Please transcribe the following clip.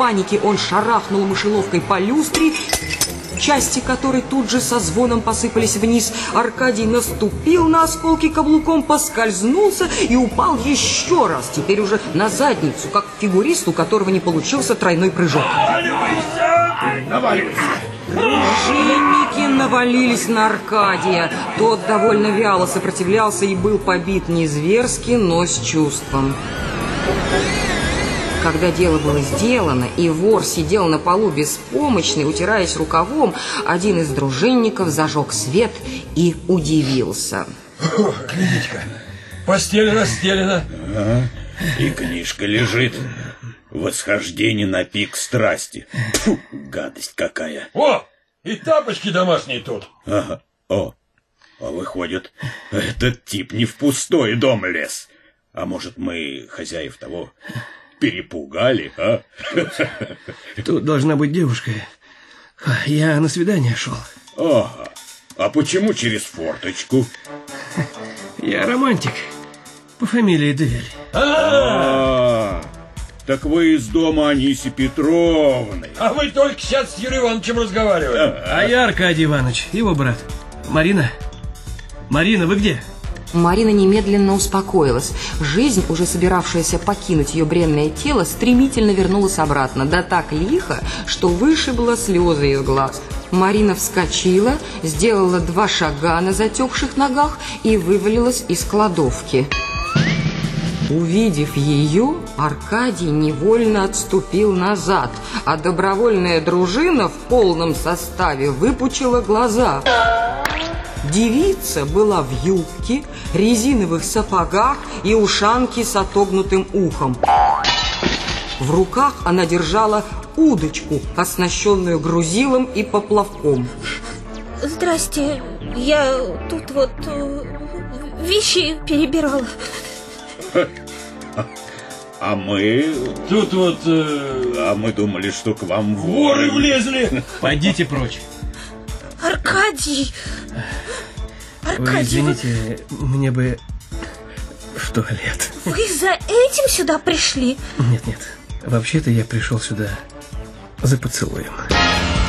панике он шарахнул мышеловкой по люстре, части которой тут же со звоном посыпались вниз. Аркадий наступил на осколки каблуком, поскользнулся и упал еще раз, теперь уже на задницу, как фигурист, у которого не получился тройной прыжок. Наваливайся! Наваливайся! Дружинники навалились на Аркадия. Тот довольно вяло сопротивлялся и был побит не зверски, но с чувством. Когда дело было сделано, и вор сидел на полу беспомощный, утираясь рукавом, один из дружинников зажег свет и удивился. Глядите-ка, постель расстелена. Ага. И книжка лежит. Восхождение на пик страсти. Фу, гадость какая. О, и тапочки домашние тут. Ага. О, а выходит, этот тип не в пустой дом лез. А может, мы хозяев того перепугали, а? Тут должна быть девушка. Я на свидание шел. Ага. А почему через форточку? Я романтик. По фамилии Дель. А, так вы из дома Аниси Петровны. А мы только сейчас с Юрием Ивановичем разговариваем. А я Аркадий Иванович, его брат. Марина? Марина, вы где? Марина немедленно успокоилась. Жизнь, уже собиравшаяся покинуть ее бренное тело, стремительно вернулась обратно, да так лихо, что вышибла слезы из глаз. Марина вскочила, сделала два шага на затекших ногах и вывалилась из кладовки. Увидев ее, Аркадий невольно отступил назад, а добровольная дружина в полном составе выпучила глаза. Девица была в юбке, резиновых сапогах и ушанке с отогнутым ухом. В руках она держала удочку, оснащенную грузилом и поплавком. Здрасте, я тут вот э, вещи перебирала. А мы... Тут вот э, А мы думали, что к вам воры воры... влезли. Пойдите прочь. Аркадий! Вы Аркадий, вы, извините, мне бы в туалет. вы за этим сюда пришли? Нет, нет. Вообще-то я пришел сюда за поцелуем.